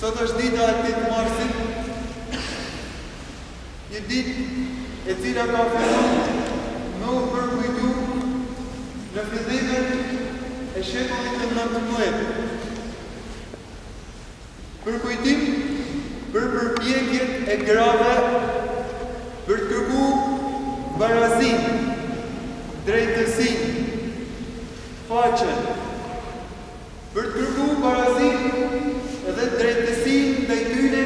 Sot është dita e tetë marsit,, një ditë e cila ka fillu me u përkujtu në fillimin e shekullit të nëntëmbëdhjetë. Përkujtim për përpjekjet e grave për të kërkuar barazinë, drejtësinë, paqen. për të kërkuar barazinë dhe drejtësinë ndaj tyne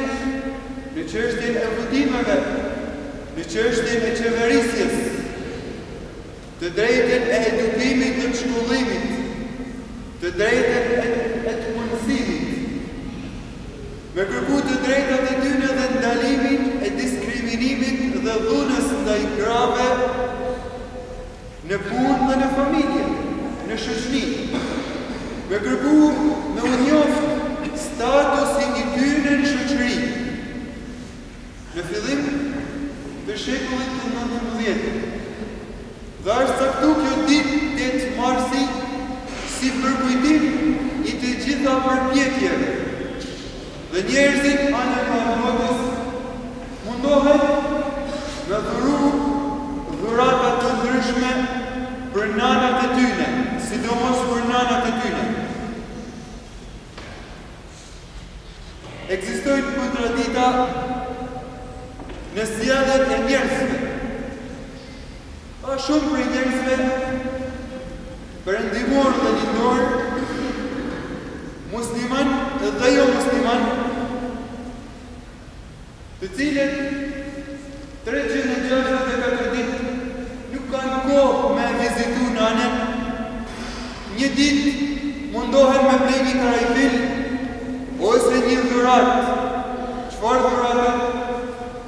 në çështjen e votimeve, në çështjen e qeverisjes, të drejtën e edukimit dhe të shkollimit, të drejtën e të punësimit, me kërku të drejtat e tyre dhe ndalimin e diskriminimit dhe dhunës ndaj grave, Në punë dhe në familje, në shoqni. Me kërku me u njoft statusi i tyne në shoqëri. Në fillim të shekullit të nëntëmbëdhjetë, dhe është caktu kjo ditë tetë marsi si përkujtim i të gjitha përpjekjeve, Dhe njerëzit anekënd e botës mundohen me dhuru dhurata të ndryshme për nanat e tyne, sidomos për nanat e tyne. Ekzistojnë kontradikta në sjelljet e njerëzve. Ka shumë prej njerëzve. Perëndimor dhe Lindor, musliman dhe jo musliman, të cilët treqind e gjashtëdhjetë e katër ditë nuk kanë kohë me e vizitu nanën, një ditë mundohen me ble një karajfil ose një dhuratë, çfarë dhurate?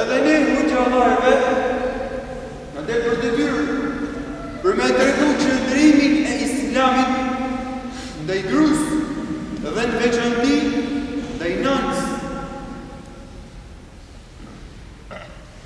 Edhe ne hoxhallarëve na del për detyrë për me tregu qëndrimin e Islamit ndaj grues dhe në veçanti ndaj nanës.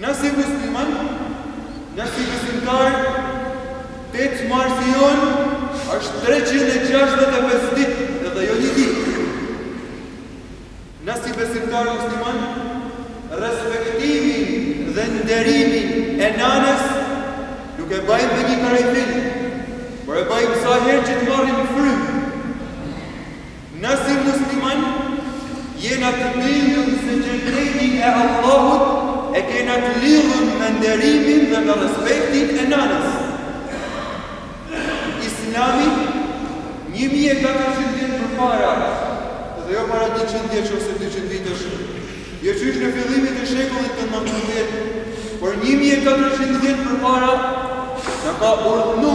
Na si musliman, na si besimtar, tetë marsi jonë asht treqind e gjashtëdhjetë e pesë ditë dhe jo një ditë. Na si besimtar musliman, respektimin dhe nderimin e nanës nuk e bajmë me një karajfil, por e bajmë sa herë që të marrim frymë. Nëse musliman jena të bindun se xhenetin e Allahut e kena të lidhun me nderimin dhe me respektin e nanës. Islami një mijë e katërqind vjet përpara dhe jo para njëqind vjetësh ose dyqind vitesh, jo qysh në fillimin e shekullit të nëntëmbëdhjetë, por një mijë e katërqind vjet përpara na ka urdhnu,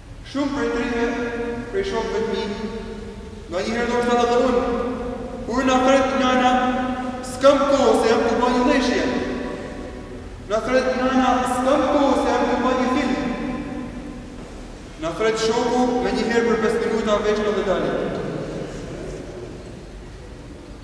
Shumë prej tyre, prej shokëve të mi, nganjëherë ndoshta edhe unë, kur na thret nana, s'kam kohë se jam tu ba një ndeshje. Na thret nana, s'kam kohë se jam tu pa një film. Na thret shoku, menjëherë për pesë minuta veshna dhe dalim.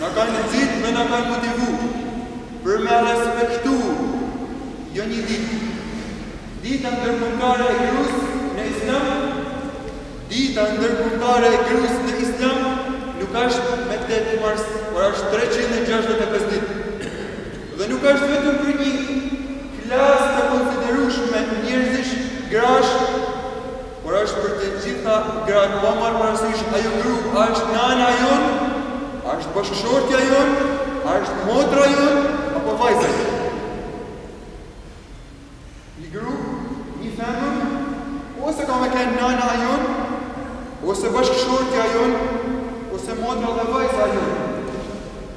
Na kanë nxitë dhe na kanë motivu për me respektu jo një ditë, Dita Ndërkombëtare e Gruas në Islam, Dita Ndërkombëtare e Gruas në Islam nuk asht me tetë mars, por asht treqind e gjashtëdhjetë e pesë ditë. Dhe nuk asht vetëm për një klasë të konsiderueshme njerëzish, grash, Por është për të gjitha gratë pa marrë parasysh ajo gru asht nana jonë asht bashkëshortja jonë asht motra jonë apo vajza jonë nji gru nji femër ose ka me kenë nana jonë ose bashkëshortja jonë ose motra dhe vajza jonë.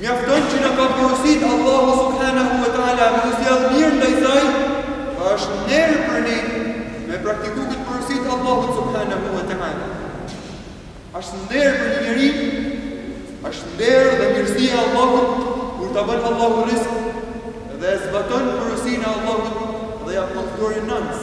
Mjafton që na ka porosit Allahu subhanehu ve teala me u sjell mirë ndaj saj, pra është nder për ne me praktiku këtë porosi të Allahut subhanehu ve teala. Është nder për një njeri, është nder dhe mirësi e Allahut kur ta bën Allahu rizq dhe e zbaton porosinë e Allahut dhe ja puth dorën nënës.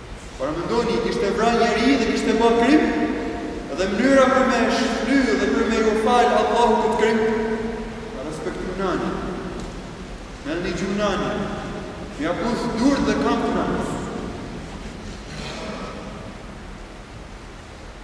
Paramendoni, kishte vra njeri dhe kishte ba krim, dhe mënyra për me e shly dhe për me ju falë Allahu këtë krim, a me respektu nanën, me ndigju nanën, me ia puth durt dhe kambt nanës.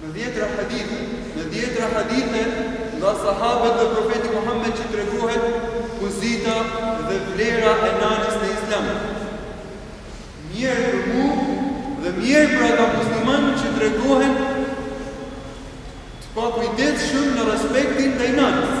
Me dhjetëra hadithe, me dhjetëra hadithe nga sahabët dhe Profeti Muhammed që tregohet pozita dhe vlera e nanës në Islam. Mjerë për mu dhe mjerë për ata musliman që tregohen të pakujdesshëm në respektin ndaj nanës.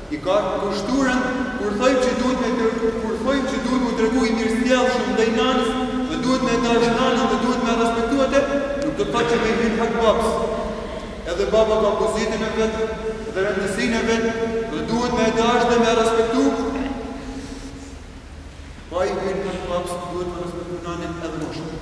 I ka kushtu ran kur thojmë që duhet me tregu kur thojmë që duhet mu tregu i mirësjellshëm ndaj nanës dhe duhet me e dashtë nanën dhe duhet me e respektu atë nuk do të thotë që me i hyn hak babës edhe baba ka pozitën e vet dhe rëndësinë e vet dhe duhet me e dashtë dhe me e respektu pa i hyn hak babës duhet me respektu nanën edhe ma shumë.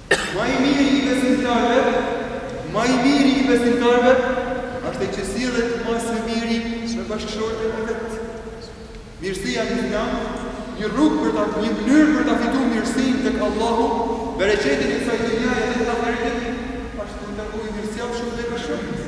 Më i miri i besimtarëve, më i miri i besimtarëve është ai që sillet më së miri me bashkëshorten e vet. Mirësia në Islam, një rrugë për ta, një mënyrë për ta fituar mirësinë tek Allahu, bereqetin e kësaj dunjaje dhe të ahiretit, është të tregohemi mirësjellshëm dhe mëshirshëm.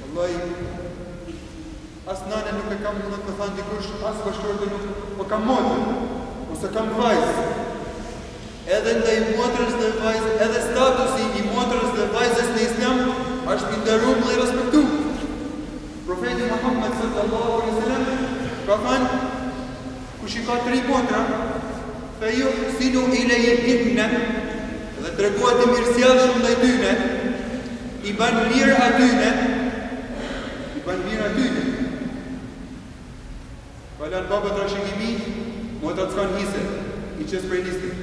Vëllai as nanën nuk e kam, mundet me than dikush as bashkëshorte nuk, po kam motër ose kam vajz edhe ndaj motrës dhe vajzës edhe statusi i motrës dhe vajzës në islam asht i nderum dhe i respektum profeti Muhammed sallallahu alejhi wasallam ka than Kush i ka tri motra, feyuhsinu ileyhinne, dhe tregohet i mirësjellshëm ndaj tyne, i ban mirë atyne, i ban mirë atyne. I la baba trashëgimi, motrat s'kanë hise, i çes prej hises.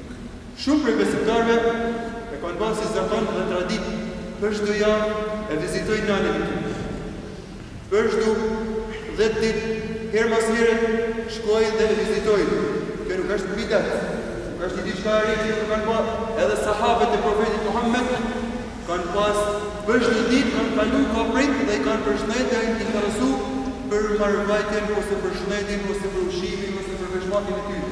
Shumë prej besimtarëve e kanë bërë si zakon dhe traditë për çdo javë e vizitojnë nënën e tyre. Për çdo dhjetë ditë herë pas here shkojnë dhe e vizitojnë. Kjo nuk është bidat, nuk është një diçka e re, që e kanë bërë edhe sahabët e Profetit Muhammed, kanë pas për çdo ditë kanë kalu ka prindët dhe i kanë përshëndetë dhe janë interesu për mbarëvajtjen ose për shëndetin ose për ushqimin ose për veshmbathjen e tyre.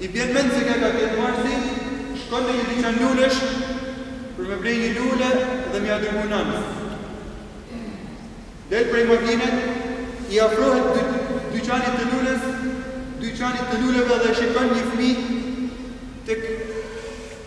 I bjen n'mend se ka tetë marsi shkon në një dyqan lulesh për me ble një lule dhe me ja dërgu nënës. Del prej makine, i afrohet dyqanit të lules, dyqanit të luleve dhe e shikon një fëmijë tek.